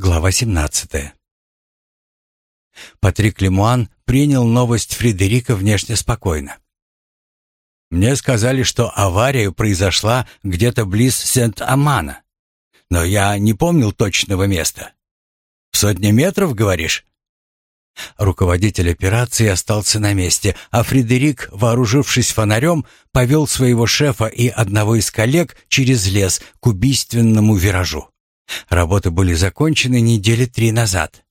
Глава 17. Патрик Лемуан принял новость Фредерика внешне спокойно. «Мне сказали, что авария произошла где-то близ Сент-Амана, но я не помнил точного места. В сотне метров, говоришь?» Руководитель операции остался на месте, а Фредерик, вооружившись фонарем, повел своего шефа и одного из коллег через лес к убийственному виражу. Работы были закончены недели три назад.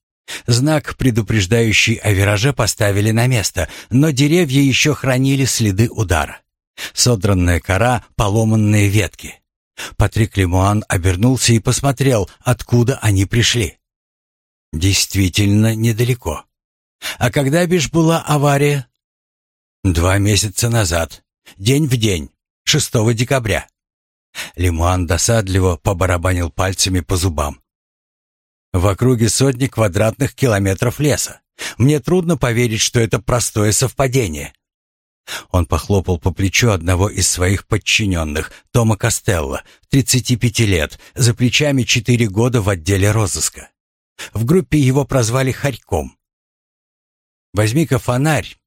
Знак, предупреждающий о вираже, поставили на место, но деревья еще хранили следы удара. Содранная кора, поломанные ветки. Патрик Лемуан обернулся и посмотрел, откуда они пришли. Действительно недалеко. А когда бишь была авария? Два месяца назад. День в день. 6 декабря. Лимуан досадливо побарабанил пальцами по зубам. В округе сотни квадратных километров леса. Мне трудно поверить, что это простое совпадение. Он похлопал по плечу одного из своих подчиненных, Тома Костелло, 35 лет, за плечами 4 года в отделе розыска. В группе его прозвали Харьком. «Возьми-ка фонарь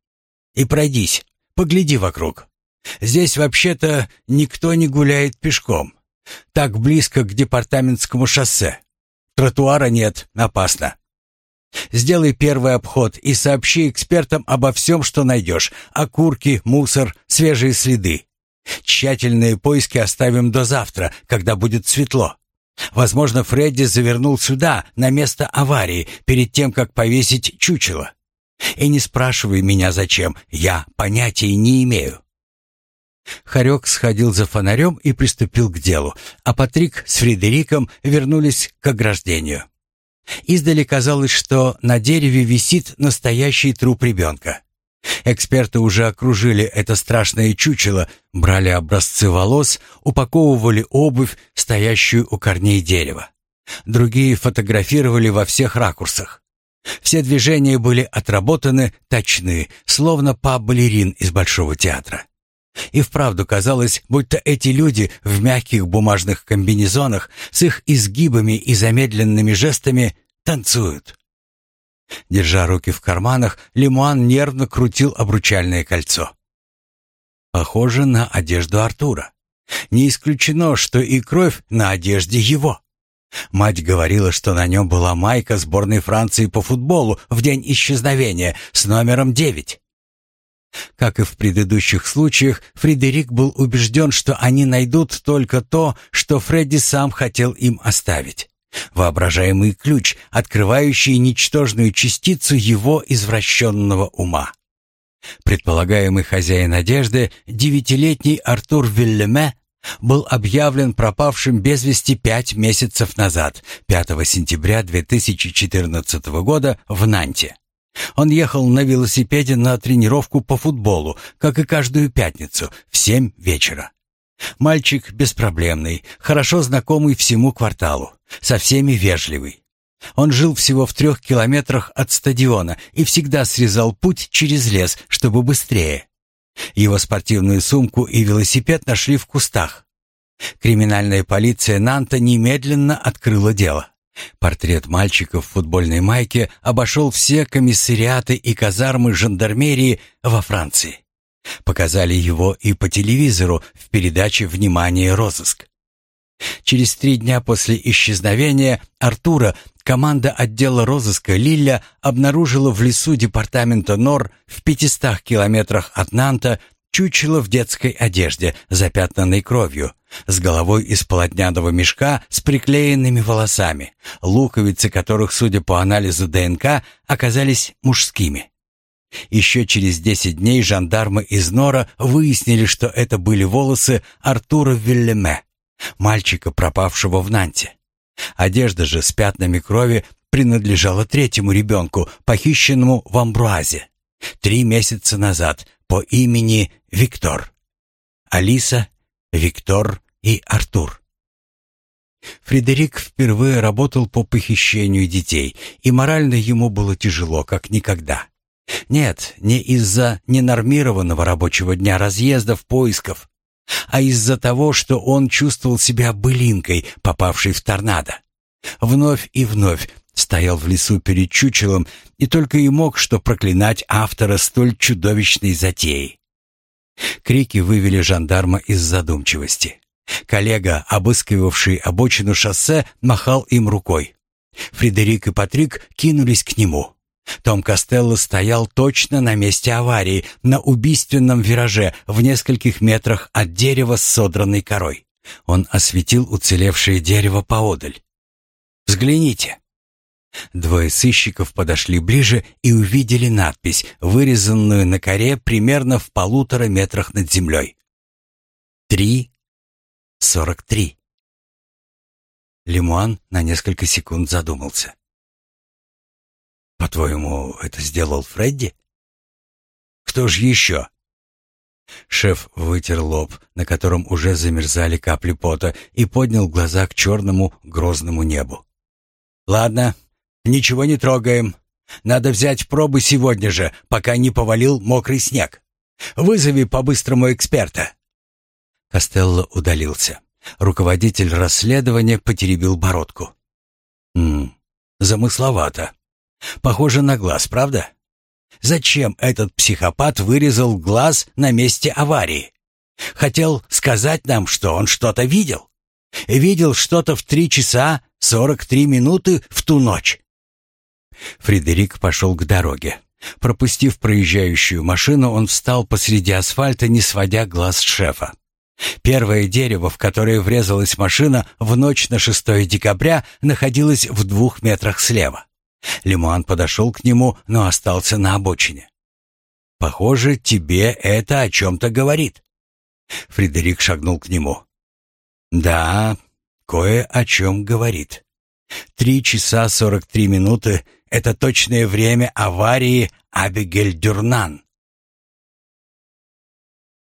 и пройдись, погляди вокруг». Здесь вообще-то никто не гуляет пешком. Так близко к департаментскому шоссе. Тротуара нет, опасно. Сделай первый обход и сообщи экспертам обо всем, что найдешь. Окурки, мусор, свежие следы. Тщательные поиски оставим до завтра, когда будет светло. Возможно, Фредди завернул сюда, на место аварии, перед тем, как повесить чучело. И не спрашивай меня зачем, я понятия не имею. Харек сходил за фонарем и приступил к делу, а Патрик с Фредериком вернулись к ограждению. Издали казалось, что на дереве висит настоящий труп ребенка. Эксперты уже окружили это страшное чучело, брали образцы волос, упаковывали обувь, стоящую у корней дерева. Другие фотографировали во всех ракурсах. Все движения были отработаны, точны, словно па балерин из Большого театра. И вправду казалось, будто эти люди в мягких бумажных комбинезонах с их изгибами и замедленными жестами танцуют. Держа руки в карманах, Лимуан нервно крутил обручальное кольцо. Похоже на одежду Артура. Не исключено, что и кровь на одежде его. Мать говорила, что на нем была майка сборной Франции по футболу в день исчезновения с номером девять. Как и в предыдущих случаях, Фредерик был убежден, что они найдут только то, что Фредди сам хотел им оставить. Воображаемый ключ, открывающий ничтожную частицу его извращенного ума. Предполагаемый хозяин одежды, девятилетний Артур Виллеме, был объявлен пропавшим без вести пять месяцев назад, 5 сентября 2014 года в Нанте. Он ехал на велосипеде на тренировку по футболу, как и каждую пятницу, в семь вечера. Мальчик беспроблемный, хорошо знакомый всему кварталу, со всеми вежливый. Он жил всего в трех километрах от стадиона и всегда срезал путь через лес, чтобы быстрее. Его спортивную сумку и велосипед нашли в кустах. Криминальная полиция Нанта немедленно открыла дело. Портрет мальчика в футбольной майке обошел все комиссариаты и казармы жандармерии во Франции. Показали его и по телевизору в передаче «Внимание, розыск». Через три дня после исчезновения Артура команда отдела розыска Лилля обнаружила в лесу департамента Нор в 500 километрах от Нанта чучело в детской одежде, запятнанной кровью, с головой из полотняного мешка с приклеенными волосами, луковицы которых, судя по анализу ДНК, оказались мужскими. Еще через десять дней жандармы из Нора выяснили, что это были волосы Артура Виллеме, мальчика, пропавшего в Нанте. Одежда же с пятнами крови принадлежала третьему ребенку, похищенному в Амбруазе. Три месяца назад по имени Виктор. Алиса, Виктор и Артур. Фредерик впервые работал по похищению детей, и морально ему было тяжело, как никогда. Нет, не из-за ненормированного рабочего дня разъездов, поисков, а из-за того, что он чувствовал себя былинкой, попавшей в торнадо. Вновь и вновь стоял в лесу перед чучелом и только и мог что проклинать автора столь чудовищной затеи. Крики вывели жандарма из задумчивости. Коллега, обыскивавший обочину шоссе, махал им рукой. Фредерик и Патрик кинулись к нему. Том Костелло стоял точно на месте аварии, на убийственном вираже, в нескольких метрах от дерева с содранной корой. Он осветил уцелевшее дерево поодаль. «Взгляните!» Двое сыщиков подошли ближе и увидели надпись, вырезанную на коре примерно в полутора метрах над землей. «Три сорок три». Лимуан на несколько секунд задумался. «По-твоему, это сделал Фредди?» «Кто же еще?» Шеф вытер лоб, на котором уже замерзали капли пота, и поднял глаза к черному грозному небу. «Ладно, Ничего не трогаем. Надо взять пробы сегодня же, пока не повалил мокрый снег. Вызови по-быстрому эксперта». Костелло удалился. Руководитель расследования потеребил бородку. «Ммм, замысловато. Похоже на глаз, правда? Зачем этот психопат вырезал глаз на месте аварии? Хотел сказать нам, что он что-то видел? Видел что-то в три часа сорок три минуты в ту ночь. Фредерик пошел к дороге. Пропустив проезжающую машину, он встал посреди асфальта, не сводя глаз с шефа. Первое дерево, в которое врезалась машина в ночь на 6 декабря, находилось в двух метрах слева. Лимуан подошел к нему, но остался на обочине. «Похоже, тебе это о чем-то говорит». Фредерик шагнул к нему. «Да, кое о чем говорит. Три часа сорок три минуты это точное время аварии Абигель Дюрнан.